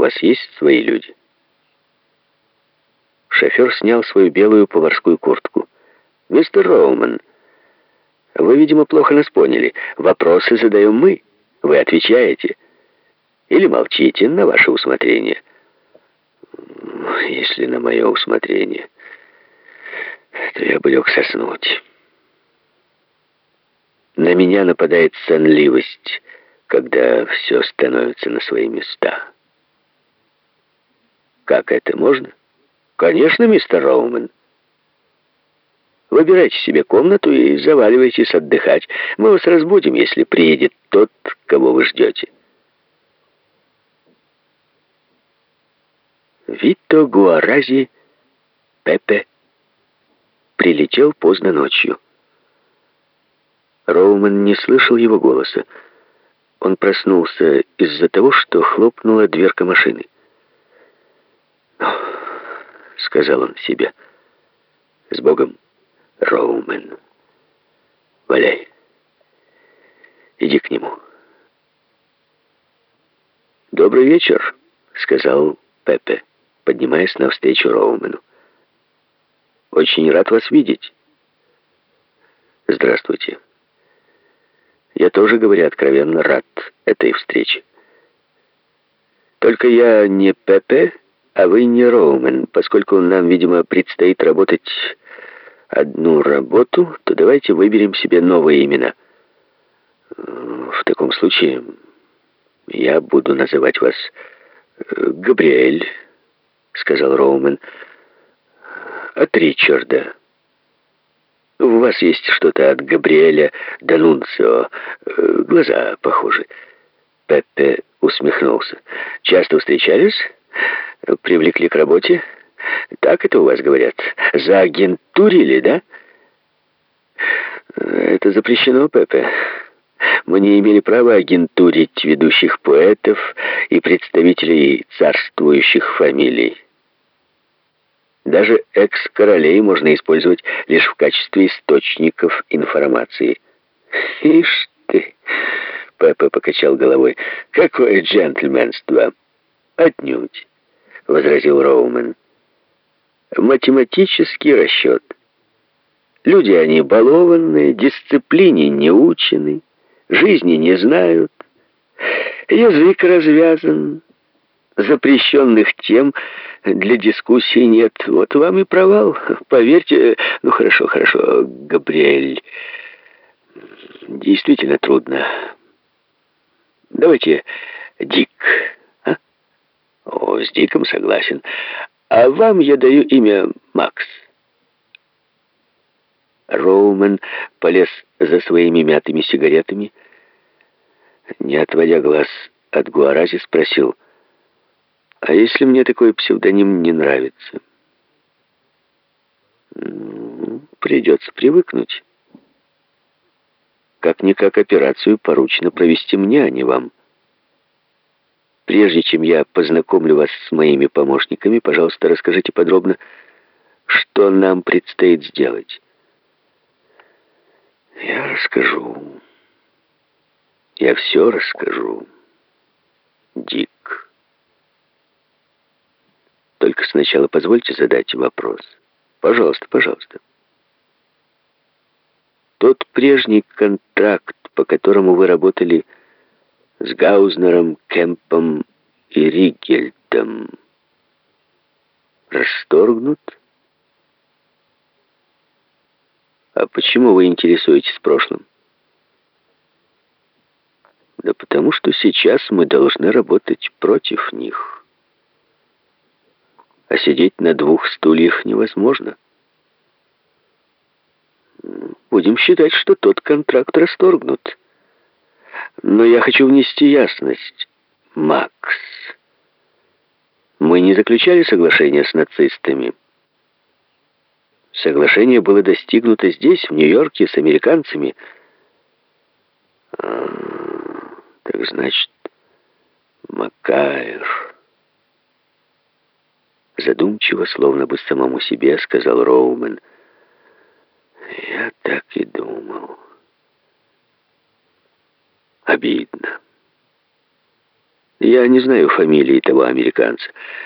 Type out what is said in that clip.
вас есть свои люди?» Шофер снял свою белую поварскую куртку. «Мистер Роуман, вы, видимо, плохо нас поняли. Вопросы задаем мы. Вы отвечаете. Или молчите на ваше усмотрение». «Если на мое усмотрение, то я бы лег соснуть». На меня нападает сонливость, когда все становится на свои места. Как это можно? Конечно, мистер Роумен. Выбирайте себе комнату и заваливайтесь отдыхать. Мы вас разбудим, если приедет тот, кого вы ждете. Вито Гуарази Пепе прилетел поздно ночью. Роуман не слышал его голоса. Он проснулся из-за того, что хлопнула дверка машины. Сказал он себе. «С Богом, Роумен! Валяй! Иди к нему!» «Добрый вечер!» — сказал Пепе, поднимаясь навстречу Роумену. «Очень рад вас видеть!» «Здравствуйте!» Я тоже, говоря откровенно, рад этой встрече. Только я не Пепе, а вы не Роумен. Поскольку нам, видимо, предстоит работать одну работу, то давайте выберем себе новые имена. В таком случае я буду называть вас э, Габриэль, сказал Роумен, от Ричарда. У вас есть что-то от Габриэля Данунцио. Э, глаза похожи. Пеппе усмехнулся. Часто встречались? Привлекли к работе? Так это у вас говорят? Заагентурили, да? Это запрещено, Пеппе. Мы не имели права агентурить ведущих поэтов и представителей царствующих фамилий. Даже экс-королей можно использовать лишь в качестве источников информации. Ишь ты, Пеппа покачал головой, какое джентльменство. Отнюдь, возразил Роумен. Математический расчет. Люди они балованные, дисциплине не учены, жизни не знают. Язык развязан, запрещенных тем для дискуссии нет. Вот вам и провал. Поверьте, ну хорошо, хорошо, Габриэль. Действительно трудно. Давайте Дик. С Диком согласен. А вам я даю имя Макс. Роумен полез за своими мятыми сигаретами, не отводя глаз от Гуарази, спросил — а если мне такой псевдоним не нравится? Ну, придется привыкнуть. Как-никак операцию поручено провести мне, а не вам. Прежде чем я познакомлю вас с моими помощниками, пожалуйста, расскажите подробно, что нам предстоит сделать. Я расскажу. Я все расскажу. Дик. Только сначала позвольте задать вопрос. Пожалуйста, пожалуйста. Тот прежний контракт, по которому вы работали с Гаузнером, Кемпом и Ригельдом, расторгнут? А почему вы интересуетесь прошлым? Да потому что сейчас мы должны работать против них а сидеть на двух стульях невозможно. Будем считать, что тот контракт расторгнут. Но я хочу внести ясность. Макс, мы не заключали соглашение с нацистами. Соглашение было достигнуто здесь, в Нью-Йорке, с американцами. А, так значит, Макайр... Задумчиво, словно бы самому себе, сказал Роумен. Я так и думал. Обидно. Я не знаю фамилии того американца.